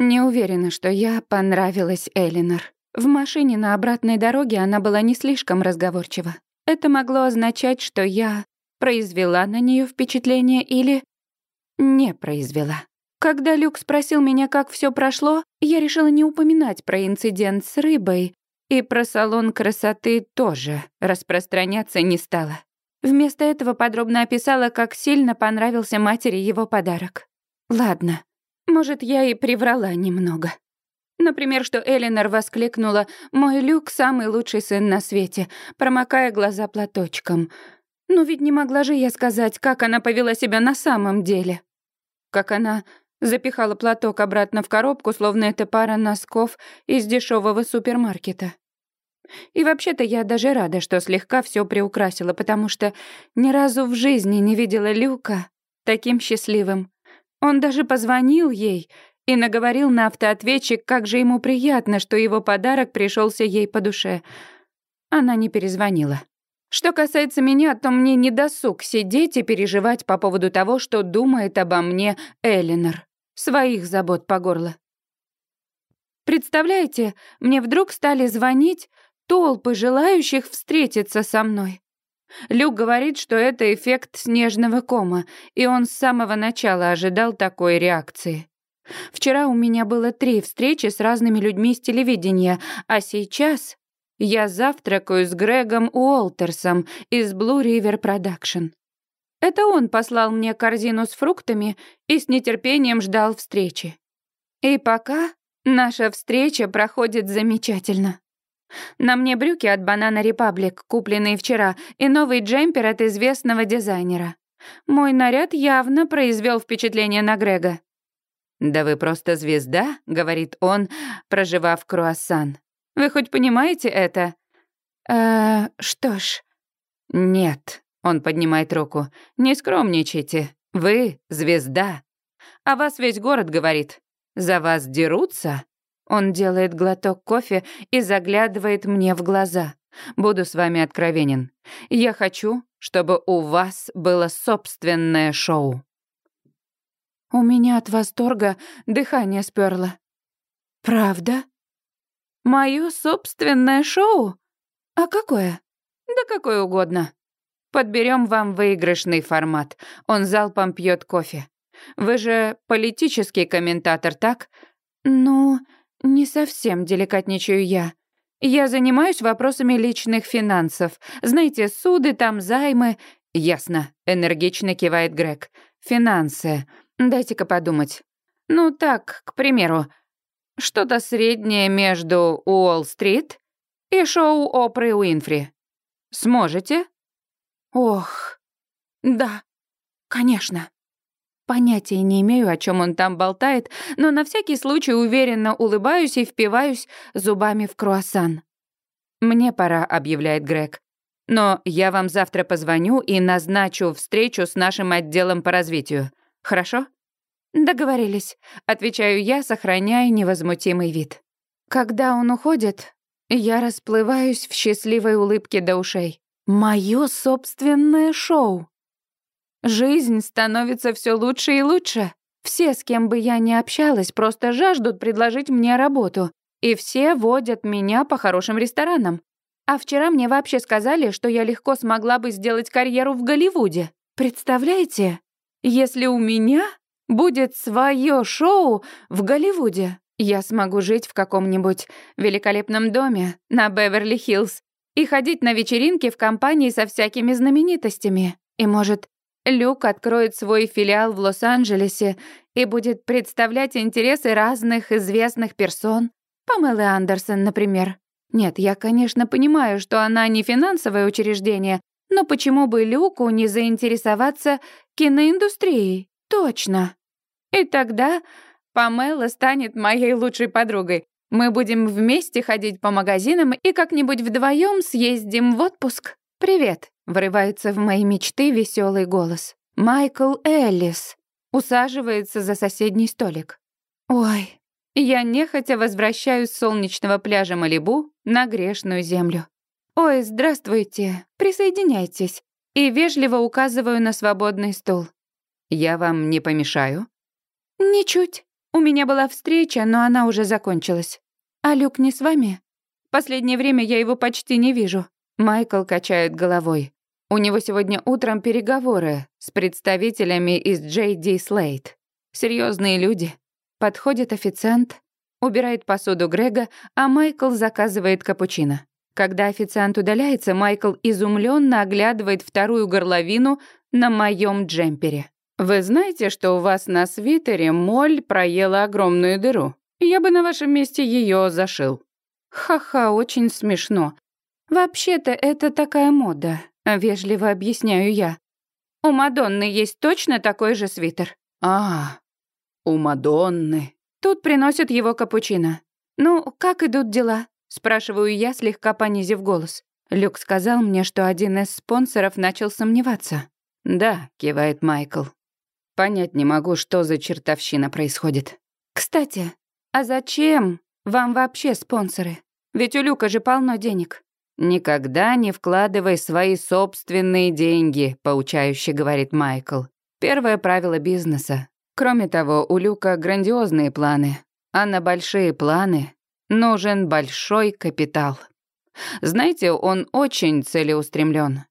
Не уверена, что я понравилась Элинор. В машине на обратной дороге она была не слишком разговорчива. Это могло означать, что я произвела на нее впечатление или не произвела. Когда Люк спросил меня, как все прошло, я решила не упоминать про инцидент с рыбой, и про салон красоты тоже распространяться не стала. Вместо этого подробно описала, как сильно понравился матери его подарок. Ладно, может, я и приврала немного. Например, что Элинор воскликнула «Мой Люк — самый лучший сын на свете», промокая глаза платочком. Ну ведь не могла же я сказать, как она повела себя на самом деле. Как она запихала платок обратно в коробку, словно это пара носков из дешевого супермаркета. И вообще-то я даже рада, что слегка все приукрасила, потому что ни разу в жизни не видела Люка таким счастливым. Он даже позвонил ей и наговорил на автоответчик, как же ему приятно, что его подарок пришелся ей по душе. Она не перезвонила. Что касается меня, то мне не досуг сидеть и переживать по поводу того, что думает обо мне Элинор. Своих забот по горло. Представляете, мне вдруг стали звонить толпы желающих встретиться со мной. Люк говорит, что это эффект снежного кома, и он с самого начала ожидал такой реакции. Вчера у меня было три встречи с разными людьми с телевидения, а сейчас я завтракаю с Грегом Уолтерсом из Blue River Production. Это он послал мне корзину с фруктами и с нетерпением ждал встречи. И пока наша встреча проходит замечательно. На мне брюки от Banana Republic, купленные вчера, и новый джемпер от известного дизайнера. Мой наряд явно произвел впечатление на Грега. «Да вы просто звезда», — говорит он, проживав круассан. «Вы хоть понимаете это?» «Э, что ж...» «Нет», — он поднимает руку, — «не скромничайте. Вы звезда. А вас весь город говорит. За вас дерутся?» Он делает глоток кофе и заглядывает мне в глаза. Буду с вами откровенен. Я хочу, чтобы у вас было собственное шоу. У меня от восторга дыхание сперло. Правда? Моё собственное шоу? А какое? Да какое угодно. Подберем вам выигрышный формат. Он залпом пьет кофе. Вы же политический комментатор, так? Ну, не совсем деликатничаю я. Я занимаюсь вопросами личных финансов. Знаете, суды там, займы. Ясно, энергично кивает Грег. Финансы. Дайте-ка подумать. Ну так, к примеру, что-то среднее между Уолл-стрит и шоу Опры Уинфри. Сможете? Ох, да, конечно. Понятия не имею, о чем он там болтает, но на всякий случай уверенно улыбаюсь и впиваюсь зубами в круассан. «Мне пора», — объявляет Грег. «Но я вам завтра позвоню и назначу встречу с нашим отделом по развитию. Хорошо?» «Договорились», — отвечаю я, сохраняя невозмутимый вид. Когда он уходит, я расплываюсь в счастливой улыбке до ушей. Моё собственное шоу. Жизнь становится все лучше и лучше. Все, с кем бы я ни общалась, просто жаждут предложить мне работу. И все водят меня по хорошим ресторанам. А вчера мне вообще сказали, что я легко смогла бы сделать карьеру в Голливуде. Представляете? Если у меня будет свое шоу в Голливуде, я смогу жить в каком-нибудь великолепном доме на Беверли-Хиллз и ходить на вечеринки в компании со всякими знаменитостями. И, может, Люк откроет свой филиал в Лос-Анджелесе и будет представлять интересы разных известных персон. Памелы Андерсон, например. Нет, я, конечно, понимаю, что она не финансовое учреждение, но почему бы Люку не заинтересоваться киноиндустрией? Точно. И тогда Памела станет моей лучшей подругой. Мы будем вместе ходить по магазинам и как-нибудь вдвоем съездим в отпуск. Привет. Врывается в мои мечты веселый голос. Майкл Эллис усаживается за соседний столик. Ой, я нехотя возвращаюсь с солнечного пляжа Малибу на грешную землю. Ой, здравствуйте, присоединяйтесь. И вежливо указываю на свободный стул. Я вам не помешаю? Ничуть. У меня была встреча, но она уже закончилась. А Люк не с вами? Последнее время я его почти не вижу. Майкл качает головой. У него сегодня утром переговоры с представителями из JD Slate. Серьезные люди. Подходит официант, убирает посуду Грега, а Майкл заказывает капучино. Когда официант удаляется, Майкл изумленно оглядывает вторую горловину на моем джемпере. «Вы знаете, что у вас на свитере моль проела огромную дыру? Я бы на вашем месте ее зашил». «Ха-ха, очень смешно. Вообще-то это такая мода», — вежливо объясняю я. «У Мадонны есть точно такой же свитер». «А, у Мадонны». Тут приносят его капучино. «Ну, как идут дела?» — спрашиваю я, слегка понизив голос. Люк сказал мне, что один из спонсоров начал сомневаться. «Да», — кивает Майкл. Понять не могу, что за чертовщина происходит. Кстати, а зачем вам вообще спонсоры? Ведь у Люка же полно денег. Никогда не вкладывай свои собственные деньги, поучающе говорит Майкл. Первое правило бизнеса. Кроме того, у Люка грандиозные планы, а на большие планы нужен большой капитал. Знаете, он очень целеустремлен.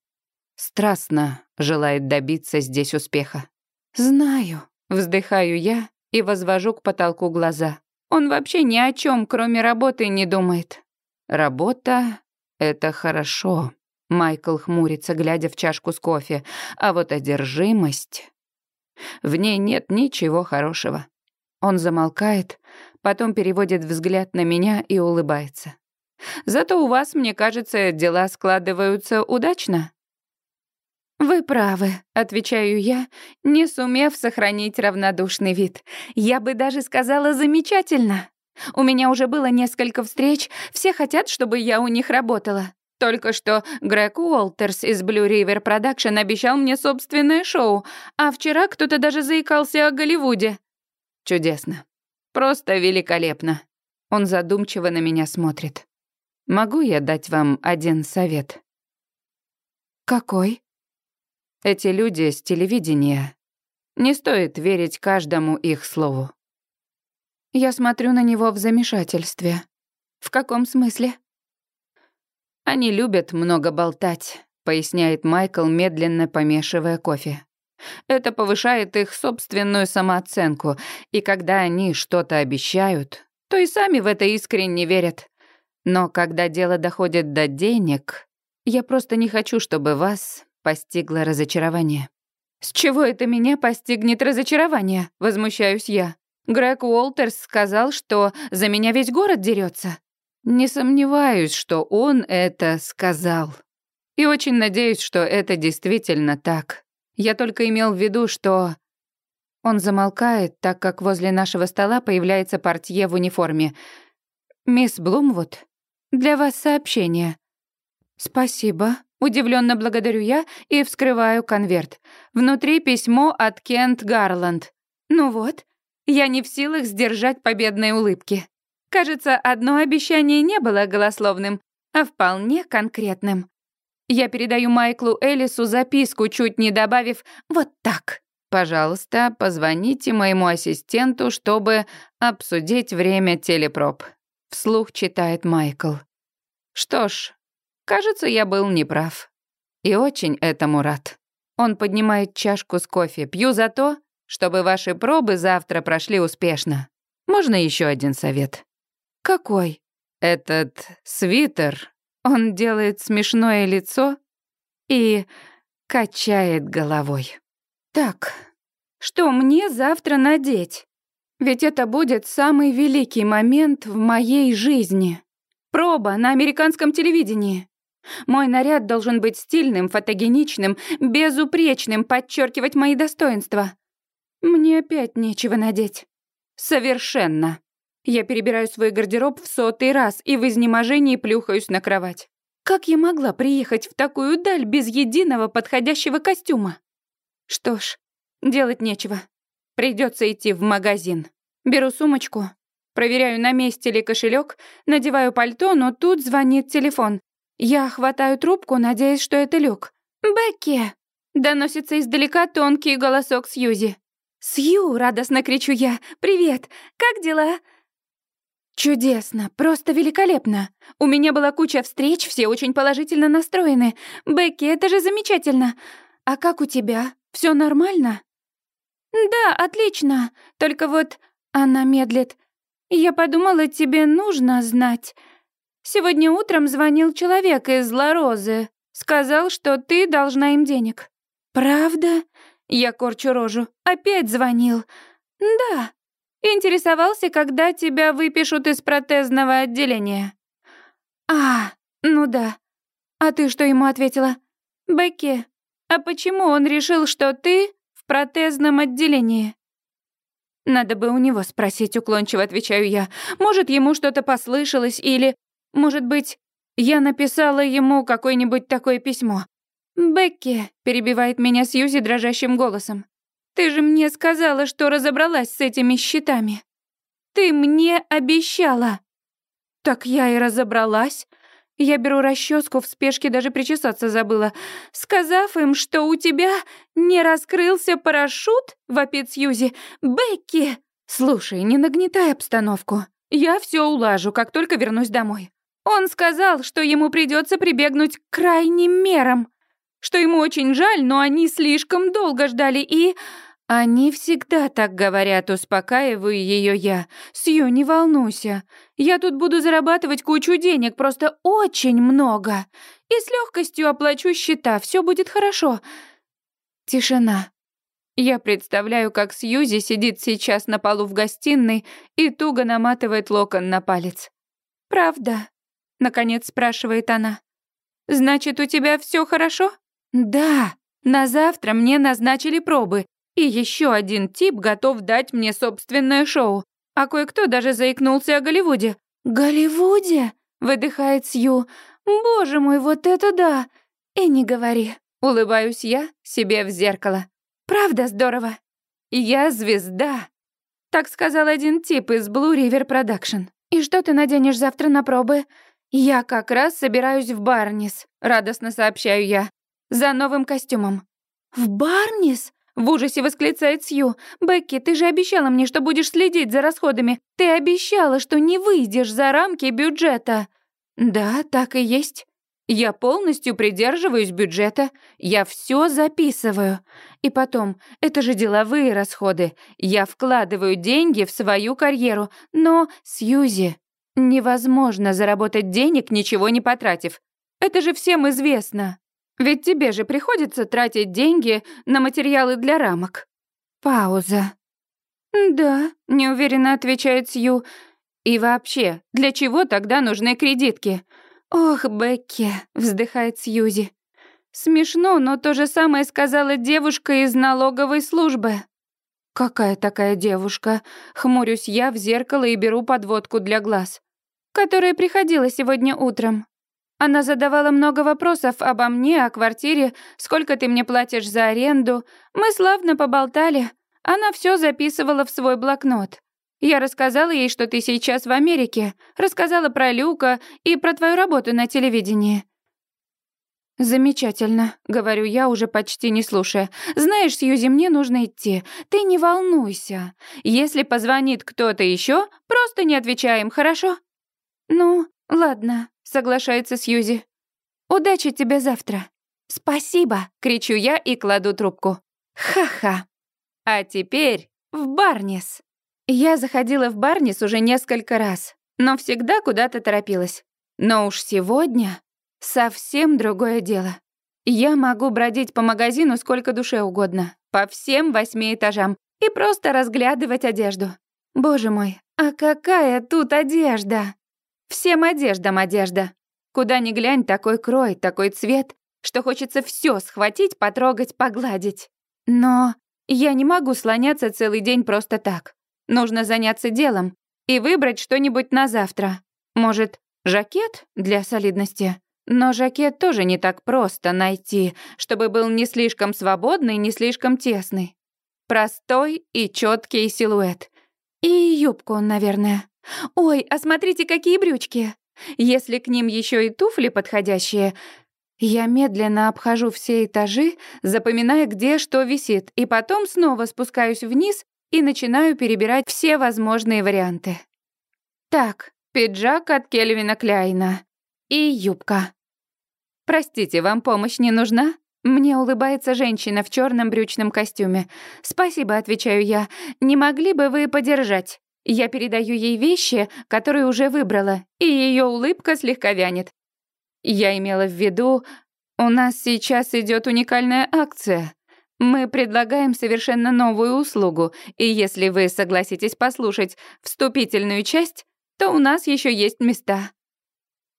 Страстно желает добиться здесь успеха. «Знаю», — вздыхаю я и возвожу к потолку глаза. Он вообще ни о чем, кроме работы, не думает. «Работа — это хорошо», — Майкл хмурится, глядя в чашку с кофе. «А вот одержимость... В ней нет ничего хорошего». Он замолкает, потом переводит взгляд на меня и улыбается. «Зато у вас, мне кажется, дела складываются удачно». «Вы правы», — отвечаю я, не сумев сохранить равнодушный вид. «Я бы даже сказала замечательно. У меня уже было несколько встреч, все хотят, чтобы я у них работала. Только что Грег Уолтерс из Blue River Production обещал мне собственное шоу, а вчера кто-то даже заикался о Голливуде». «Чудесно. Просто великолепно». Он задумчиво на меня смотрит. «Могу я дать вам один совет?» «Какой?» Эти люди с телевидения. Не стоит верить каждому их слову. Я смотрю на него в замешательстве. В каком смысле? Они любят много болтать, поясняет Майкл, медленно помешивая кофе. Это повышает их собственную самооценку, и когда они что-то обещают, то и сами в это искренне верят. Но когда дело доходит до денег, я просто не хочу, чтобы вас постигло разочарование. «С чего это меня постигнет разочарование?» — возмущаюсь я. Грег Уолтерс сказал, что за меня весь город дерется. Не сомневаюсь, что он это сказал. И очень надеюсь, что это действительно так. Я только имел в виду, что... Он замолкает, так как возле нашего стола появляется портье в униформе. «Мисс Блумвуд, для вас сообщение». «Спасибо», Удивленно благодарю я и вскрываю конверт. Внутри письмо от Кент Гарланд. Ну вот, я не в силах сдержать победной улыбки. Кажется, одно обещание не было голословным, а вполне конкретным. Я передаю Майклу Элису записку, чуть не добавив «вот так». «Пожалуйста, позвоните моему ассистенту, чтобы обсудить время телепроб», — вслух читает Майкл. «Что ж, Кажется, я был неправ. И очень этому рад. Он поднимает чашку с кофе. Пью за то, чтобы ваши пробы завтра прошли успешно. Можно еще один совет? Какой? Этот свитер. Он делает смешное лицо и качает головой. Так, что мне завтра надеть? Ведь это будет самый великий момент в моей жизни. Проба на американском телевидении. Мой наряд должен быть стильным, фотогеничным, безупречным, подчеркивать мои достоинства. Мне опять нечего надеть. Совершенно. Я перебираю свой гардероб в сотый раз и в изнеможении плюхаюсь на кровать. Как я могла приехать в такую даль без единого подходящего костюма? Что ж, делать нечего. Придется идти в магазин. Беру сумочку, проверяю, на месте ли кошелек, надеваю пальто, но тут звонит телефон. Я хватаю трубку, надеясь, что это Люк. «Бекки!» — доносится издалека тонкий голосок Сьюзи. «Сью!» — радостно кричу я. «Привет! Как дела?» «Чудесно! Просто великолепно! У меня была куча встреч, все очень положительно настроены. Бекки, это же замечательно! А как у тебя? Все нормально?» «Да, отлично. Только вот...» Она медлит. «Я подумала, тебе нужно знать. Сегодня утром звонил человек из Ларозы. Сказал, что ты должна им денег». «Правда?» Я корчу рожу. «Опять звонил?» «Да. Интересовался, когда тебя выпишут из протезного отделения». «А, ну да. А ты что ему ответила?» «Бекки, а почему он решил, что ты в протезном отделении?» «Надо бы у него спросить», — уклончиво отвечаю я. «Может, ему что-то послышалось или, может быть, я написала ему какое-нибудь такое письмо. «Бекки», — перебивает меня Сьюзи дрожащим голосом, «ты же мне сказала, что разобралась с этими счетами. Ты мне обещала». «Так я и разобралась». Я беру расческу в спешке, даже причесаться забыла. Сказав им, что у тебя не раскрылся парашют, вопит Сьюзи. «Бекки!» «Слушай, не нагнетай обстановку. Я все улажу, как только вернусь домой». Он сказал, что ему придется прибегнуть к крайним мерам что ему очень жаль, но они слишком долго ждали и... Они всегда так говорят, успокаиваю ее я. Сью, не волнуйся. Я тут буду зарабатывать кучу денег, просто очень много. И с легкостью оплачу счета, все будет хорошо. Тишина. Я представляю, как Сьюзи сидит сейчас на полу в гостиной и туго наматывает локон на палец. «Правда?» — наконец спрашивает она. «Значит, у тебя все хорошо?» «Да, на завтра мне назначили пробы, и еще один тип готов дать мне собственное шоу, а кое-кто даже заикнулся о Голливуде». «Голливуде?» — выдыхает Сью. «Боже мой, вот это да! И не говори». Улыбаюсь я себе в зеркало. «Правда здорово? Я звезда!» Так сказал один тип из Blue River Production. «И что ты наденешь завтра на пробы?» «Я как раз собираюсь в Барнис», — радостно сообщаю я за новым костюмом». «В Барнис?» — в ужасе восклицает Сью. «Бекки, ты же обещала мне, что будешь следить за расходами. Ты обещала, что не выйдешь за рамки бюджета». «Да, так и есть. Я полностью придерживаюсь бюджета. Я все записываю. И потом, это же деловые расходы. Я вкладываю деньги в свою карьеру. Но, Сьюзи, невозможно заработать денег, ничего не потратив. Это же всем известно». Ведь тебе же приходится тратить деньги на материалы для рамок. Пауза. Да, неуверенно отвечает Сью. И вообще, для чего тогда нужны кредитки? Ох, Бекки, вздыхает Сьюзи. Смешно, но то же самое сказала девушка из налоговой службы. Какая такая девушка? Хмурюсь я в зеркало и беру подводку для глаз. Которая приходила сегодня утром. Она задавала много вопросов обо мне, о квартире, сколько ты мне платишь за аренду. Мы славно поболтали. Она все записывала в свой блокнот. Я рассказала ей, что ты сейчас в Америке, рассказала про Люка и про твою работу на телевидении. «Замечательно», — говорю я, уже почти не слушая. «Знаешь, Сьюзи, мне нужно идти. Ты не волнуйся. Если позвонит кто-то еще, просто не отвечаем, хорошо?» «Ну, ладно», соглашается Сьюзи. «Удачи тебе завтра». «Спасибо!» — кричу я и кладу трубку. «Ха-ха!» А теперь в Барнис. Я заходила в Барнис уже несколько раз, но всегда куда-то торопилась. Но уж сегодня совсем другое дело. Я могу бродить по магазину сколько душе угодно, по всем восьми этажам, и просто разглядывать одежду. Боже мой, а какая тут одежда! Всем одеждам одежда. Куда ни глянь, такой крой, такой цвет, что хочется все схватить, потрогать, погладить. Но я не могу слоняться целый день просто так. Нужно заняться делом и выбрать что-нибудь на завтра. Может, жакет для солидности? Но жакет тоже не так просто найти, чтобы был не слишком свободный, не слишком тесный. Простой и четкий силуэт. И юбку, наверное. Ой, а смотрите, какие брючки! Если к ним еще и туфли подходящие... Я медленно обхожу все этажи, запоминая, где что висит, и потом снова спускаюсь вниз и начинаю перебирать все возможные варианты. Так, пиджак от Кельвина Кляйна и юбка. Простите, вам помощь не нужна? Мне улыбается женщина в черном брючном костюме. «Спасибо», — отвечаю я. «Не могли бы вы подержать?» Я передаю ей вещи, которые уже выбрала, и ее улыбка слегка вянет. Я имела в виду, у нас сейчас идет уникальная акция. Мы предлагаем совершенно новую услугу, и если вы согласитесь послушать вступительную часть, то у нас еще есть места.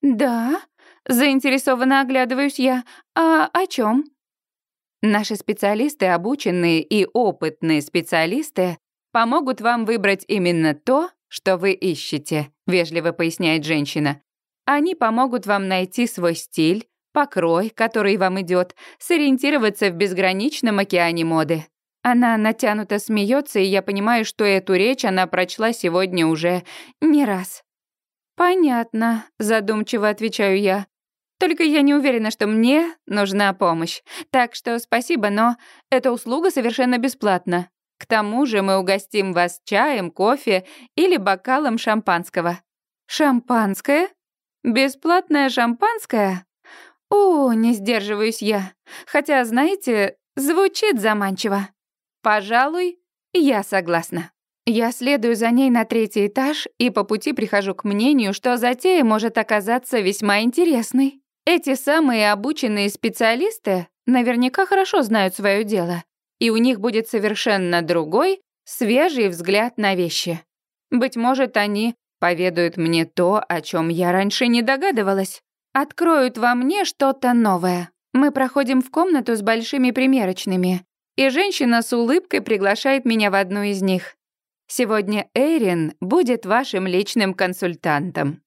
Да, заинтересованно оглядываюсь я. А о чем? Наши специалисты, обученные и опытные специалисты, помогут вам выбрать именно то, что вы ищете, вежливо поясняет женщина. Они помогут вам найти свой стиль, покрой, который вам идет, сориентироваться в безграничном океане моды. Она натянуто смеется, и я понимаю, что эту речь она прочла сегодня уже не раз. «Понятно», — задумчиво отвечаю я. «Только я не уверена, что мне нужна помощь. Так что спасибо, но эта услуга совершенно бесплатна. К тому же мы угостим вас чаем, кофе или бокалом шампанского». «Шампанское? Бесплатное шампанское?» «О, не сдерживаюсь я. Хотя, знаете, звучит заманчиво. Пожалуй, я согласна». Я следую за ней на третий этаж и по пути прихожу к мнению, что затея может оказаться весьма интересной. Эти самые обученные специалисты наверняка хорошо знают свое дело, и у них будет совершенно другой, свежий взгляд на вещи. Быть может, они поведают мне то, о чем я раньше не догадывалась. Откроют во мне что-то новое. Мы проходим в комнату с большими примерочными, и женщина с улыбкой приглашает меня в одну из них. Сегодня Эрин будет вашим личным консультантом.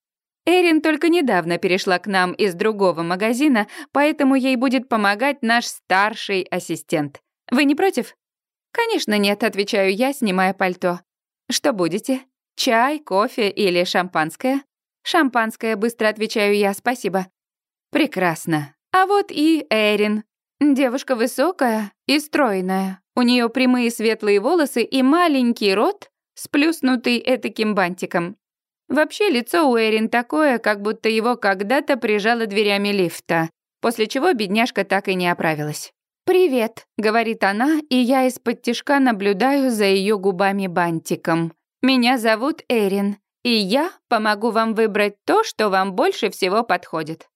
Эрин только недавно перешла к нам из другого магазина, поэтому ей будет помогать наш старший ассистент. Вы не против? Конечно, нет, отвечаю я, снимая пальто. Что будете? Чай, кофе или шампанское? Шампанское, быстро отвечаю я, спасибо. Прекрасно. А вот и Эрин. Девушка высокая и стройная. У нее прямые светлые волосы и маленький рот, сплюснутый этаким бантиком. Вообще лицо у Эрин такое, как будто его когда-то прижало дверями лифта, после чего бедняжка так и не оправилась. «Привет», — говорит она, и я из-под тишка наблюдаю за ее губами бантиком. «Меня зовут Эрин, и я помогу вам выбрать то, что вам больше всего подходит».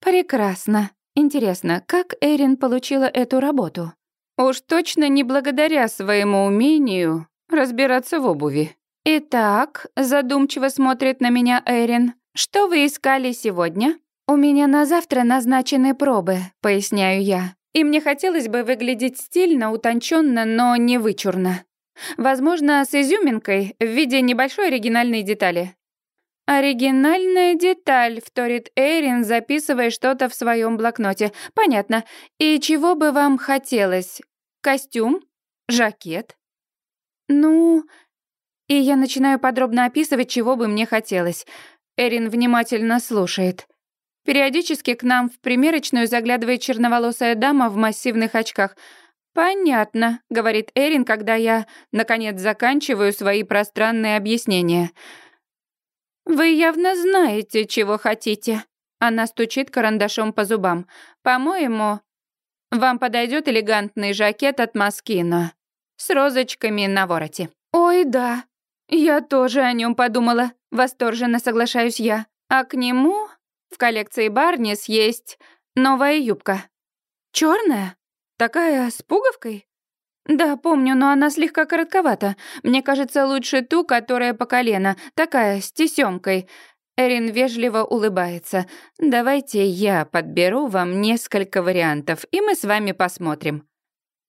«Прекрасно. Интересно, как Эрин получила эту работу?» «Уж точно не благодаря своему умению разбираться в обуви. «Итак», — задумчиво смотрит на меня Эрин, «что вы искали сегодня?» «У меня на завтра назначены пробы», — поясняю я. «И мне хотелось бы выглядеть стильно, утонченно, но не вычурно. Возможно, с изюминкой в виде небольшой оригинальной детали». «Оригинальная деталь», — вторит Эрин, записывая что-то в своем блокноте. «Понятно. И чего бы вам хотелось? Костюм? Жакет? «Ну...» И я начинаю подробно описывать, чего бы мне хотелось. Эрин внимательно слушает. Периодически к нам в примерочную заглядывает черноволосая дама в массивных очках. «Понятно», — говорит Эрин, когда я, наконец, заканчиваю свои пространные объяснения. «Вы явно знаете, чего хотите». Она стучит карандашом по зубам. «По-моему, вам подойдет элегантный жакет от Маскино с розочками на вороте. Ой, да. Я тоже о нем подумала. Восторженно соглашаюсь я. А к нему в коллекции Барнис есть новая юбка. Черная? Такая с пуговкой? Да, помню, но она слегка коротковата. Мне кажется, лучше ту, которая по колено, такая с тесёмкой. Эрин вежливо улыбается. Давайте я подберу вам несколько вариантов, и мы с вами посмотрим.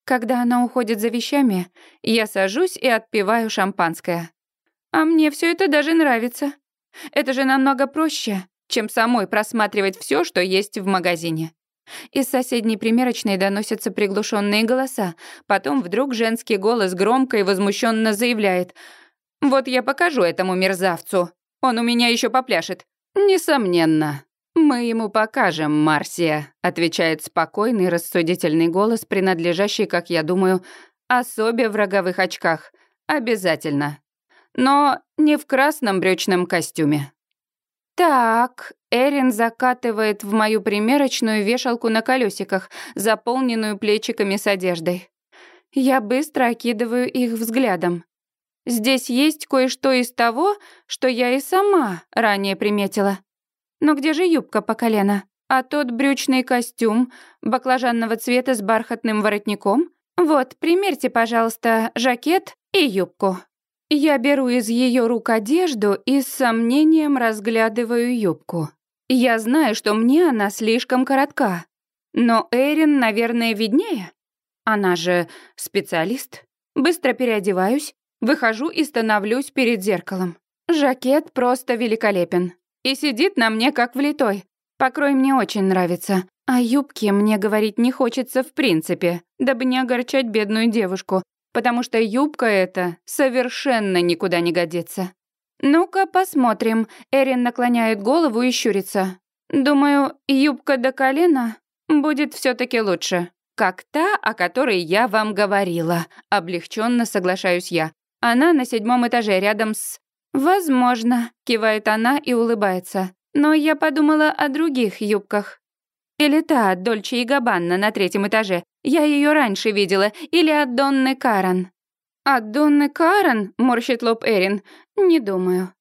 Когда она уходит за вещами, я сажусь и отпиваю шампанское. А мне все это даже нравится. Это же намного проще, чем самой просматривать все, что есть в магазине. Из соседней примерочной доносятся приглушенные голоса. Потом вдруг женский голос громко и возмущенно заявляет. «Вот я покажу этому мерзавцу. Он у меня еще попляшет». «Несомненно. «Мы ему покажем, Марсия», — отвечает спокойный, рассудительный голос, принадлежащий, как я думаю, особе в роговых очках. «Обязательно. Но не в красном брючном костюме». «Так», — Эрин закатывает в мою примерочную вешалку на колесиках, заполненную плечиками с одеждой. Я быстро окидываю их взглядом. Здесь есть кое-что из того, что я и сама ранее приметила. Но где же юбка по колено? А тот брючный костюм баклажанного цвета с бархатным воротником? Вот, примерьте, пожалуйста, жакет и юбку. Я беру из ее рук одежду и с сомнением разглядываю юбку. Я знаю, что мне она слишком коротка. Но Эрин, наверное, виднее. Она же специалист. Быстро переодеваюсь, выхожу и становлюсь перед зеркалом. Жакет просто великолепен. И сидит на мне как влитой. Покрой мне очень нравится. А юбке мне говорить не хочется в принципе, дабы не огорчать бедную девушку, потому что юбка эта совершенно никуда не годится. «Ну-ка, посмотрим». Эрин наклоняет голову и щурится. «Думаю, юбка до колена будет все таки лучше. Как та, о которой я вам говорила». Облегченно соглашаюсь я. Она на седьмом этаже рядом с... «Возможно», — кивает она и улыбается. «Но я подумала о других юбках. Или та Дольче и Габанна на третьем этаже. Я ее раньше видела. Или от Донны Карен». «От Донны Карен?» — морщит лоб Эрин. «Не думаю».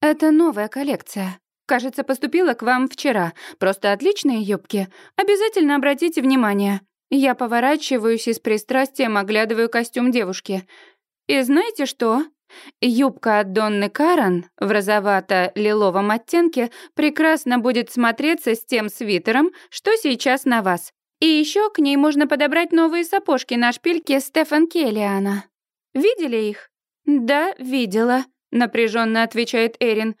«Это новая коллекция. Кажется, поступила к вам вчера. Просто отличные юбки. Обязательно обратите внимание». Я поворачиваюсь и с пристрастием оглядываю костюм девушки. И знаете что? Юбка от Донны Карен в розовато-лиловом оттенке прекрасно будет смотреться с тем свитером, что сейчас на вас. И еще к ней можно подобрать новые сапожки на шпильке Стефан Келлиана. Видели их? Да, видела, напряженно отвечает Эрин.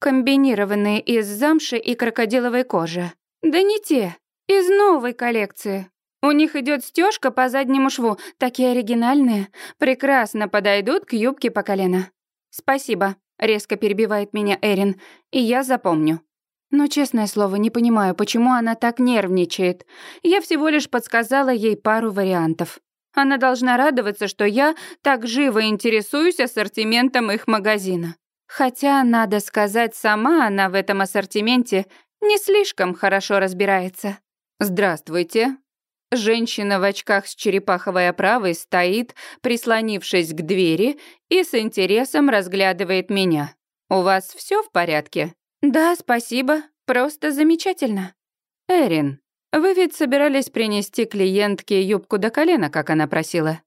Комбинированные из замши и крокодиловой кожи. Да не те, из новой коллекции. У них идет стежка по заднему шву, такие оригинальные, прекрасно подойдут к юбке по колено. Спасибо, резко перебивает меня Эрин, и я запомню. Но, честное слово, не понимаю, почему она так нервничает. Я всего лишь подсказала ей пару вариантов. Она должна радоваться, что я так живо интересуюсь ассортиментом их магазина. Хотя, надо сказать, сама она в этом ассортименте не слишком хорошо разбирается. «Здравствуйте». Женщина в очках с черепаховой оправой стоит, прислонившись к двери, и с интересом разглядывает меня. «У вас все в порядке?» «Да, спасибо. Просто замечательно». «Эрин, вы ведь собирались принести клиентке юбку до колена, как она просила?»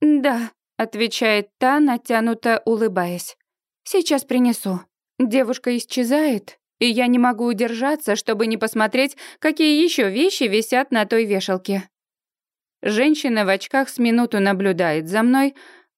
«Да», — отвечает та, натянуто улыбаясь. «Сейчас принесу». Девушка исчезает, и я не могу удержаться, чтобы не посмотреть, какие еще вещи висят на той вешалке. Женщина в очках с минуту наблюдает за мной,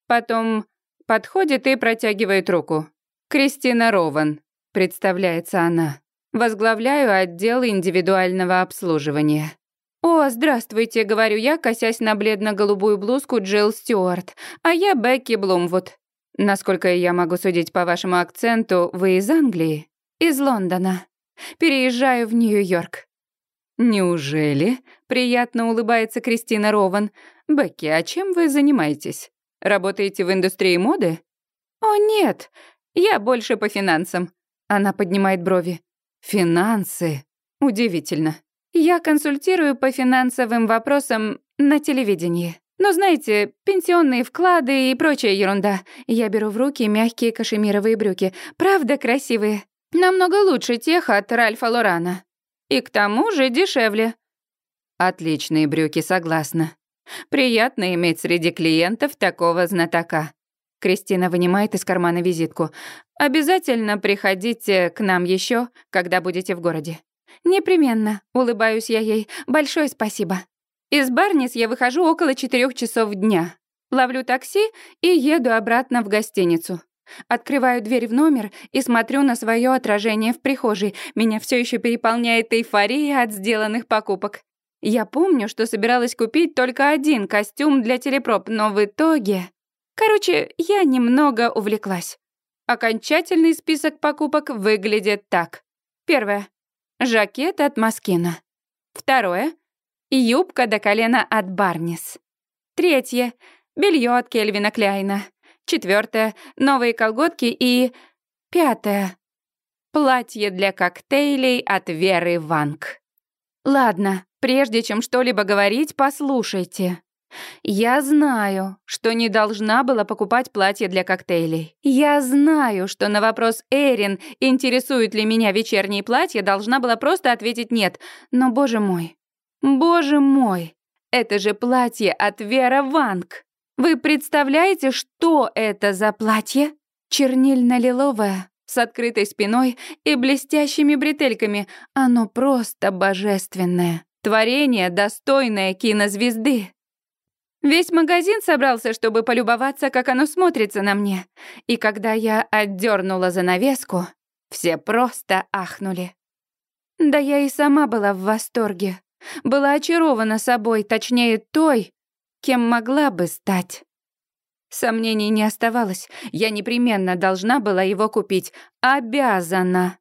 потом подходит и протягивает руку. «Кристина Рован», представляется она. Возглавляю отдел индивидуального обслуживания. «О, здравствуйте», — говорю я, косясь на бледно-голубую блузку Джилл Стюарт. «А я Бекки Блумвуд. Насколько я могу судить по вашему акценту, вы из Англии?» «Из Лондона. Переезжаю в Нью-Йорк». «Неужели?» — приятно улыбается Кристина Рован. «Бекки, а чем вы занимаетесь? Работаете в индустрии моды?» «О, нет, я больше по финансам. Она поднимает брови. Финансы. Удивительно. Я консультирую по финансовым вопросам на телевидении. Но знаете, пенсионные вклады и прочая ерунда. Я беру в руки мягкие кашемировые брюки. Правда красивые. Намного лучше тех от Ральфа Лорана. И к тому же дешевле. Отличные брюки, согласна. Приятно иметь среди клиентов такого знатока. Кристина вынимает из кармана визитку. «Обязательно приходите к нам еще, когда будете в городе». «Непременно», — улыбаюсь я ей. «Большое спасибо». Из Барнис я выхожу около четырех часов дня. Ловлю такси и еду обратно в гостиницу. Открываю дверь в номер и смотрю на свое отражение в прихожей. Меня все еще переполняет эйфория от сделанных покупок. Я помню, что собиралась купить только один костюм для телепроб, но в итоге... Короче, я немного увлеклась. Окончательный список покупок выглядит так. Первое. Жакет от Маскина. Второе. Юбка до колена от Барнис. Третье. Белье от Кельвина Кляйна. Четвертое. Новые колготки и... Пятое. Платье для коктейлей от Веры Ванг. Ладно, прежде чем что-либо говорить, послушайте. Я знаю, что не должна была покупать платье для коктейлей. Я знаю, что на вопрос Эрин, интересует ли меня вечернее платье, должна была просто ответить нет. Но, боже мой, боже мой, это же платье от Вера Ванг. Вы представляете, что это за платье? Чернильно-лиловое, с открытой спиной и блестящими бретельками. Оно просто божественное. Творение, достойное кинозвезды. Весь магазин собрался, чтобы полюбоваться, как оно смотрится на мне. И когда я отдернула занавеску, все просто ахнули. Да я и сама была в восторге. Была очарована собой, точнее той, кем могла бы стать. Сомнений не оставалось. Я непременно должна была его купить. Обязана.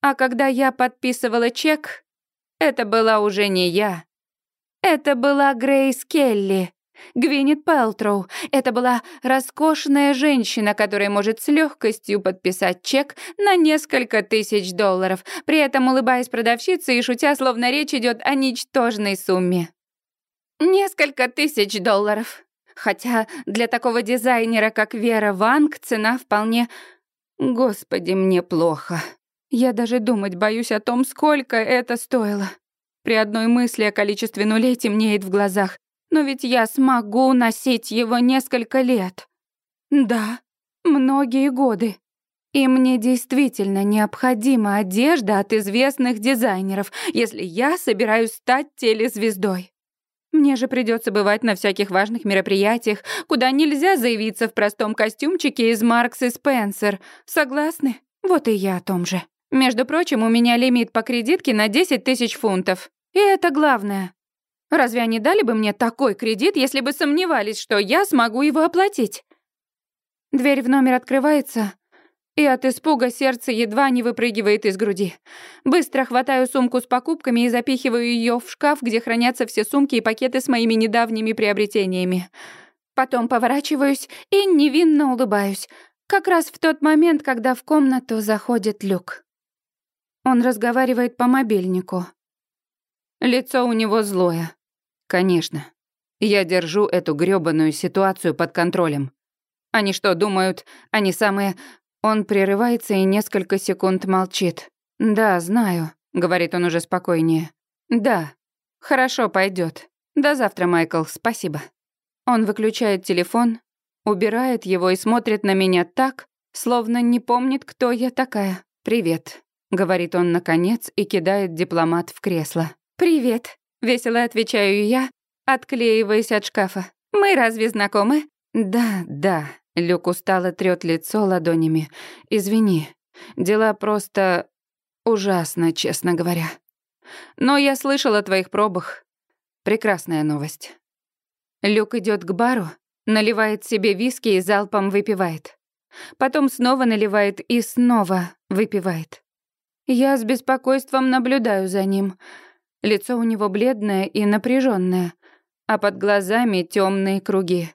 А когда я подписывала чек, это была уже не я, это была Грейс Келли. Гвинет Пелтроу. Это была роскошная женщина, которая может с легкостью подписать чек на несколько тысяч долларов, при этом улыбаясь продавщице и шутя, словно речь идет о ничтожной сумме. Несколько тысяч долларов. Хотя для такого дизайнера, как Вера Ванг, цена вполне... Господи, мне плохо. Я даже думать боюсь о том, сколько это стоило. При одной мысли о количестве нулей темнеет в глазах. Но ведь я смогу носить его несколько лет. Да, многие годы. И мне действительно необходима одежда от известных дизайнеров, если я собираюсь стать телезвездой. Мне же придется бывать на всяких важных мероприятиях, куда нельзя заявиться в простом костюмчике из Маркс и Спенсер. Согласны? Вот и я о том же. Между прочим, у меня лимит по кредитке на 10 тысяч фунтов. И это главное. Разве они дали бы мне такой кредит, если бы сомневались, что я смогу его оплатить? Дверь в номер открывается, и от испуга сердце едва не выпрыгивает из груди. Быстро хватаю сумку с покупками и запихиваю ее в шкаф, где хранятся все сумки и пакеты с моими недавними приобретениями. Потом поворачиваюсь и невинно улыбаюсь, как раз в тот момент, когда в комнату заходит Люк. Он разговаривает по мобильнику. Лицо у него злое. Конечно. Я держу эту грёбаную ситуацию под контролем. Они что, думают, они самые... Он прерывается и несколько секунд молчит. «Да, знаю», — говорит он уже спокойнее. «Да, хорошо, пойдет. До завтра, Майкл, спасибо». Он выключает телефон, убирает его и смотрит на меня так, словно не помнит, кто я такая. «Привет», говорит он наконец и кидает дипломат в кресло. «Привет», — весело отвечаю я, отклеиваясь от шкафа. «Мы разве знакомы?» «Да, да», — Люк устало трёт лицо ладонями. «Извини, дела просто ужасно, честно говоря. Но я слышал о твоих пробах. Прекрасная новость». Люк идёт к бару, наливает себе виски и залпом выпивает. Потом снова наливает и снова выпивает. Я с беспокойством наблюдаю за ним. Лицо у него бледное и напряженное, а под глазами темные круги.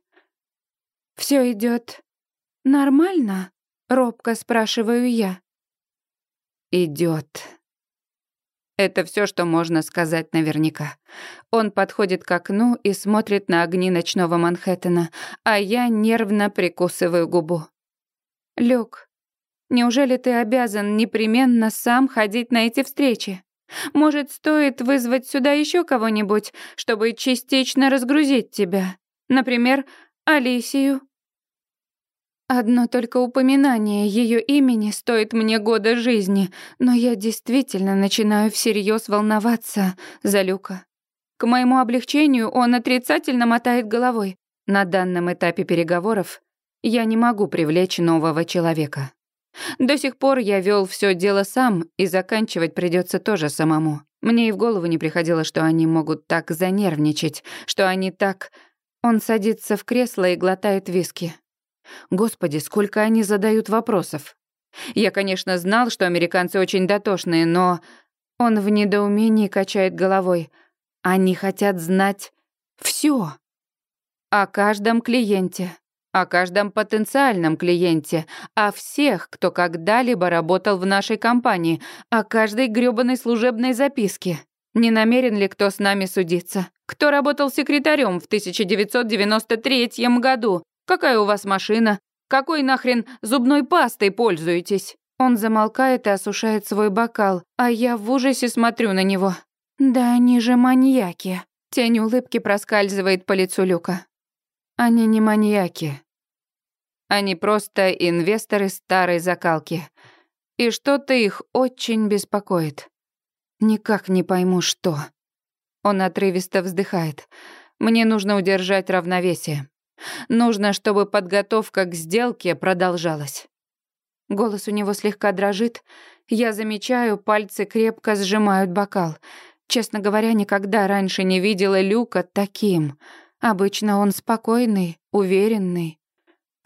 Все идет нормально? робко спрашиваю я. Идет. Это все, что можно сказать наверняка. Он подходит к окну и смотрит на огни ночного Манхэттена, а я нервно прикусываю губу. Люк, Неужели ты обязан непременно сам ходить на эти встречи? Может, стоит вызвать сюда еще кого-нибудь, чтобы частично разгрузить тебя? Например, Алисию? Одно только упоминание ее имени стоит мне года жизни, но я действительно начинаю всерьез волноваться за Люка. К моему облегчению он отрицательно мотает головой. На данном этапе переговоров я не могу привлечь нового человека. До сих пор я вел все дело сам, и заканчивать придется тоже самому. Мне и в голову не приходило, что они могут так занервничать, что они так... Он садится в кресло и глотает виски. Господи, сколько они задают вопросов. Я, конечно, знал, что американцы очень дотошные, но Он в недоумении качает головой. Они хотят знать все о каждом клиенте, о каждом потенциальном клиенте, о всех, кто когда-либо работал в нашей компании, о каждой грёбаной служебной записке. Не намерен ли кто с нами судиться? Кто работал секретарем в 1993 году? Какая у вас машина? Какой нахрен зубной пастой пользуетесь? Он замолкает и осушает свой бокал, а я в ужасе смотрю на него. Да они же маньяки. Тень улыбки проскальзывает по лицу Люка. Они не маньяки. Они просто инвесторы старой закалки. И что-то их очень беспокоит. Никак не пойму, что. Он отрывисто вздыхает. Мне нужно удержать равновесие. Нужно, чтобы подготовка к сделке продолжалась. Голос у него слегка дрожит. Я замечаю, пальцы крепко сжимают бокал. Честно говоря, никогда раньше не видела Люка таким. Обычно он спокойный, уверенный.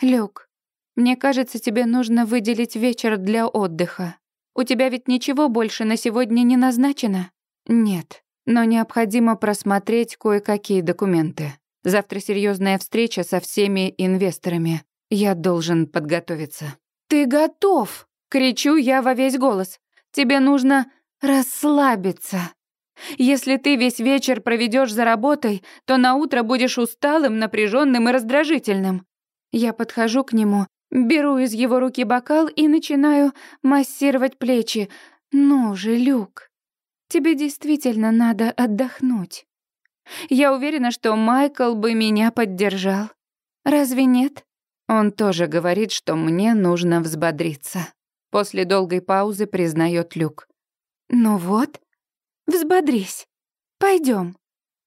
«Люк, мне кажется, тебе нужно выделить вечер для отдыха. У тебя ведь ничего больше на сегодня не назначено?» «Нет, но необходимо просмотреть кое-какие документы. Завтра серьезная встреча со всеми инвесторами. Я должен подготовиться». «Ты готов!» — кричу я во весь голос. «Тебе нужно расслабиться». Если ты весь вечер проведешь за работой, то на утро будешь усталым, напряженным и раздражительным. Я подхожу к нему Беру из его руки бокал и начинаю массировать плечи. «Ну же, Люк, тебе действительно надо отдохнуть. Я уверена, что Майкл бы меня поддержал. Разве нет?» Он тоже говорит, что мне нужно взбодриться. После долгой паузы признает Люк. «Ну вот, взбодрись. Пойдем.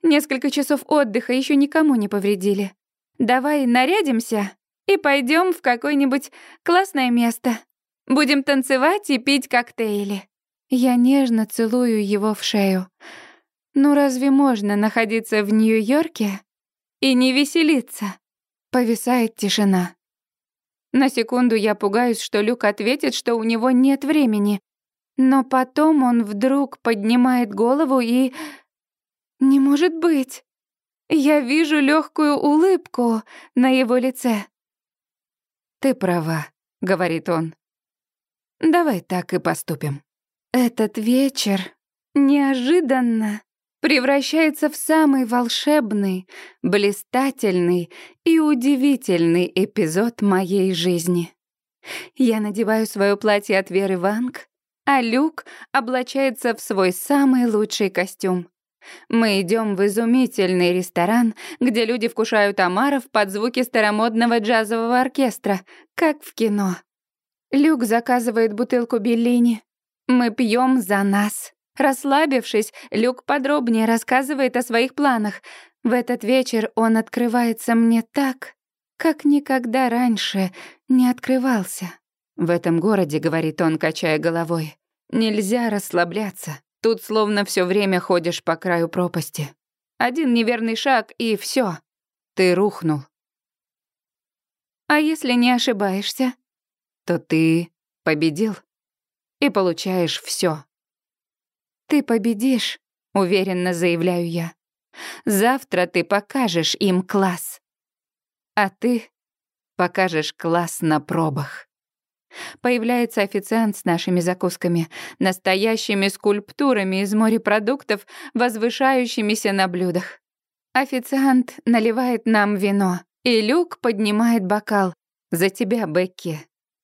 Несколько часов отдыха еще никому не повредили. Давай нарядимся и пойдем в какое-нибудь классное место. Будем танцевать и пить коктейли. Я нежно целую его в шею. Ну разве можно находиться в Нью-Йорке и не веселиться? Повисает тишина. На секунду я пугаюсь, что Люк ответит, что у него нет времени. Но потом он вдруг поднимает голову и... Не может быть. Я вижу легкую улыбку на его лице. «Ты права», — говорит он. «Давай так и поступим». Этот вечер неожиданно превращается в самый волшебный, блистательный и удивительный эпизод моей жизни. Я надеваю свое платье от Веры Ванг, а Люк облачается в свой самый лучший костюм. Мы идем в изумительный ресторан, где люди вкушают омаров под звуки старомодного джазового оркестра, как в кино. Люк заказывает бутылку Беллини. Мы пьем за нас. Расслабившись, Люк подробнее рассказывает о своих планах. В этот вечер он открывается мне так, как никогда раньше не открывался. В этом городе, говорит он, качая головой, нельзя расслабляться. Тут словно все время ходишь по краю пропасти. Один неверный шаг, и все. Ты рухнул. А если не ошибаешься? То ты победил и получаешь все. Ты победишь, уверенно заявляю я. Завтра ты покажешь им класс. А ты покажешь класс на пробах. Появляется официант с нашими закусками, настоящими скульптурами из морепродуктов, возвышающимися на блюдах. Официант наливает нам вино, и Люк поднимает бокал. «За тебя, Бекки.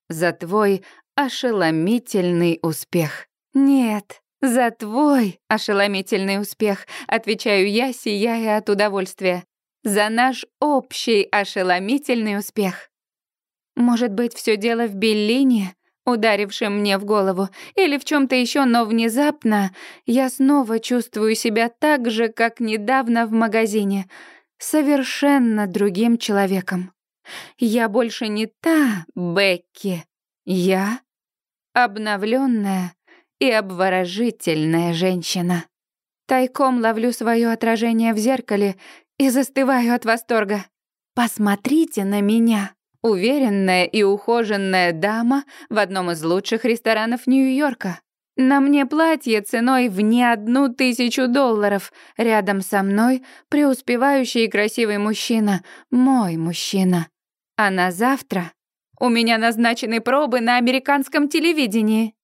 За твой ошеломительный успех». «Нет, за твой ошеломительный успех», отвечаю я, сияя от удовольствия. «За наш общий ошеломительный успех». Может быть, все дело в Беллине, ударившем мне в голову, или в чем то еще, но внезапно я снова чувствую себя так же, как недавно в магазине, совершенно другим человеком. Я больше не та Бекки. Я обновленная и обворожительная женщина. Тайком ловлю свое отражение в зеркале и застываю от восторга. Посмотрите на меня. Уверенная и ухоженная дама в одном из лучших ресторанов Нью-Йорка. На мне платье ценой в не одну тысячу долларов. Рядом со мной преуспевающий и красивый мужчина. Мой мужчина. А на завтра у меня назначены пробы на американском телевидении.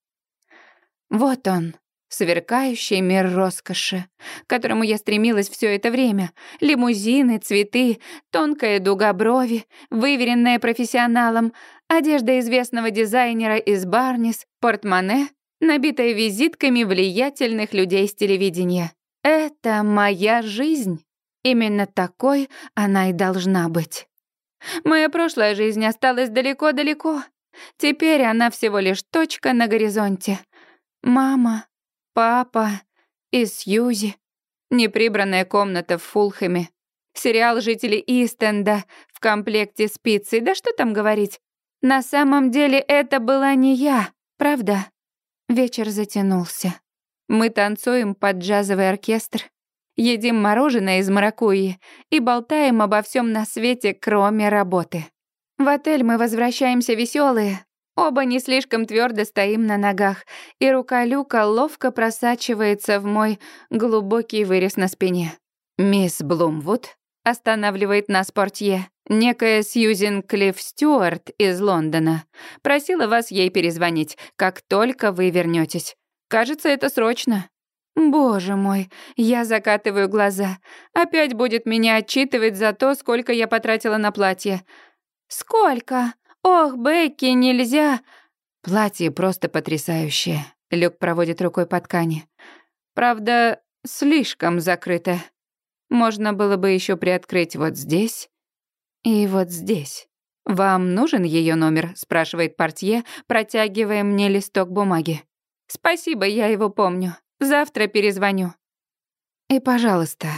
Вот он, сверкающий мир роскоши, к которому я стремилась все это время. Лимузины, цветы, тонкая дуга брови, выверенная профессионалом, одежда известного дизайнера из Барнис, портмоне, набитая визитками влиятельных людей с телевидения. Это моя жизнь. Именно такой она и должна быть. Моя прошлая жизнь осталась далеко-далеко. Теперь она всего лишь точка на горизонте. Мама, папа и Сьюзи. Неприбранная комната в Фулхэме. Сериал «Жители Истенда» в комплекте с пиццей. Да что там говорить. На самом деле это была не я, правда? Вечер затянулся. Мы танцуем под джазовый оркестр едим мороженое из маракуйи и болтаем обо всем на свете, кроме работы. В отель мы возвращаемся веселые, оба не слишком твердо стоим на ногах, и рука Люка ловко просачивается в мой глубокий вырез на спине. «Мисс Блумвуд», — останавливает нас портье, некая Сьюзен Клифф Стюарт из Лондона, просила вас ей перезвонить, как только вы вернетесь. Кажется, это срочно. Боже мой, я закатываю глаза. Опять будет меня отчитывать за то, сколько я потратила на платье. Сколько? Ох, Бекки, нельзя. Платье просто потрясающее. Люк проводит рукой по ткани. Правда, слишком закрыто. Можно было бы еще приоткрыть вот здесь и вот здесь. «Вам нужен ее номер?» — спрашивает портье, протягивая мне листок бумаги. «Спасибо, я его помню. Завтра перезвоню. И, пожалуйста,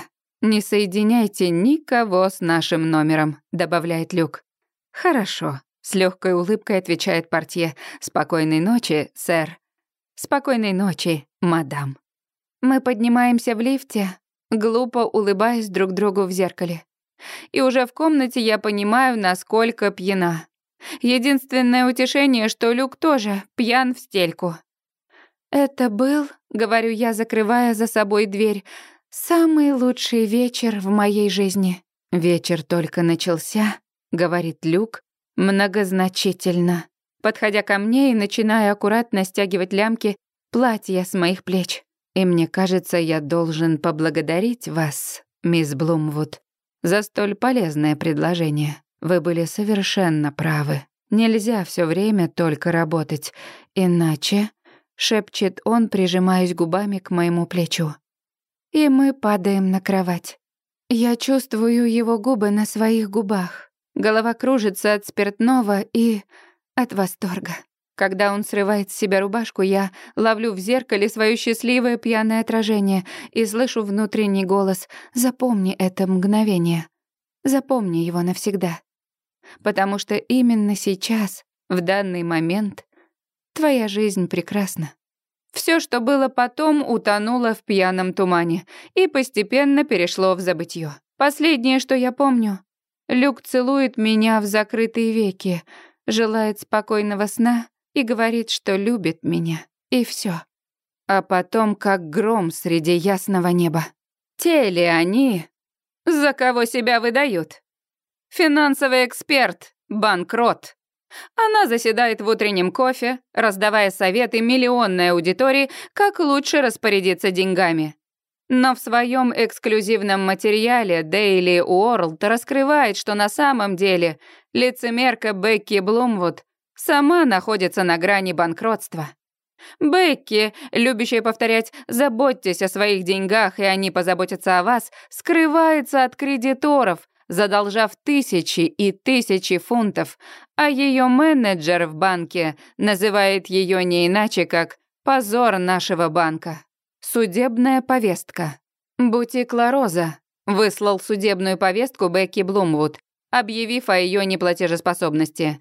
не соединяйте никого с нашим номером, добавляет Люк. Хорошо, с легкой улыбкой отвечает портье. Спокойной ночи, сэр. Спокойной ночи, мадам. Мы поднимаемся в лифте, глупо улыбаясь друг другу в зеркале. И уже в комнате я понимаю, насколько пьяна. Единственное утешение, что Люк тоже пьян в стельку. Это был, говорю я, закрывая за собой дверь, самый лучший вечер в моей жизни. Вечер только начался, говорит Люк, многозначительно, подходя ко мне и начиная аккуратно стягивать лямки платья с моих плеч. И мне кажется, я должен поблагодарить вас, мисс Блумвуд, за столь полезное предложение. Вы были совершенно правы. Нельзя все время только работать, иначе шепчет он, прижимаясь губами к моему плечу. И мы падаем на кровать. Я чувствую его губы на своих губах. Голова кружится от спиртного и от восторга. Когда он срывает с себя рубашку, я ловлю в зеркале свое счастливое пьяное отражение и слышу внутренний голос «Запомни это мгновение. Запомни его навсегда». Потому что именно сейчас, в данный момент, Твоя жизнь прекрасна. Все, что было потом, утонуло в пьяном тумане и постепенно перешло в забытье. Последнее, что я помню, Люк целует меня в закрытые веки, желает спокойного сна и говорит, что любит меня. И все. А потом, как гром среди ясного неба. Те ли они, за кого себя выдают? Финансовый эксперт, банкрот. Она заседает в утреннем кофе, раздавая советы миллионной аудитории, как лучше распорядиться деньгами. Но в своем эксклюзивном материале Daily World раскрывает, что на самом деле лицемерка Бекки Блумвуд сама находится на грани банкротства. Бекки, любящая повторять «заботьтесь о своих деньгах, и они позаботятся о вас», скрывается от кредиторов, задолжав тысячи и тысячи фунтов, а ее менеджер в банке называет ее не иначе, как «позор нашего банка». Судебная повестка. Бутик Лароза выслал судебную повестку Бекки Блумвуд, объявив о ее неплатежеспособности.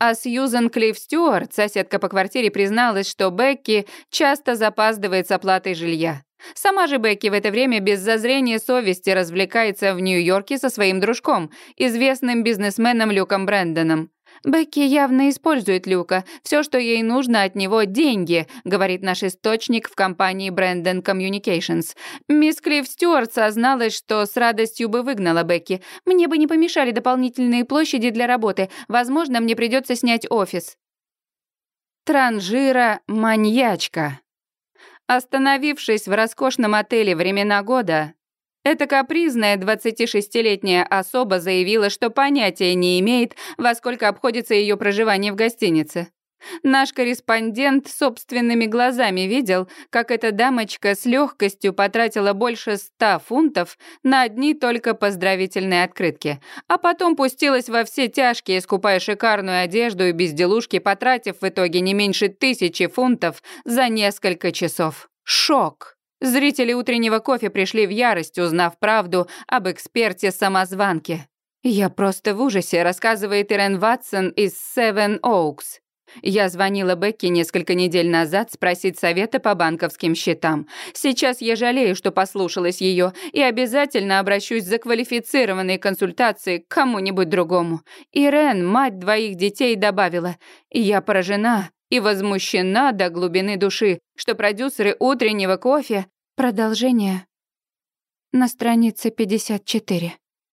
А Сьюзен Клифф Стюарт, соседка по квартире, призналась, что Бекки часто запаздывает с оплатой жилья. Сама же Бекки в это время без зазрения совести развлекается в Нью-Йорке со своим дружком, известным бизнесменом Люком Брэндоном. Бекки явно использует Люка. Все, что ей нужно от него, деньги, говорит наш источник в компании Brandon Communications. Мисс Клифф Стюарт созналась, что с радостью бы выгнала Бекки. Мне бы не помешали дополнительные площади для работы. Возможно, мне придется снять офис. Транжира маньячка. Остановившись в роскошном отеле «Времена года», эта капризная 26-летняя особа заявила, что понятия не имеет, во сколько обходится ее проживание в гостинице. Наш корреспондент собственными глазами видел, как эта дамочка с легкостью потратила больше ста фунтов на одни только поздравительные открытки, а потом пустилась во все тяжкие, скупая шикарную одежду и безделушки, потратив в итоге не меньше тысячи фунтов за несколько часов. Шок! Зрители утреннего кофе пришли в ярость, узнав правду об эксперте-самозванке. «Я просто в ужасе», — рассказывает Ирен Ватсон из Seven Oaks. Я звонила Бекке несколько недель назад спросить совета по банковским счетам. Сейчас я жалею, что послушалась ее, и обязательно обращусь за квалифицированной консультацией к кому-нибудь другому. Ирен, мать двоих детей, добавила, «Я поражена и возмущена до глубины души, что продюсеры утреннего кофе... Продолжение на странице 54.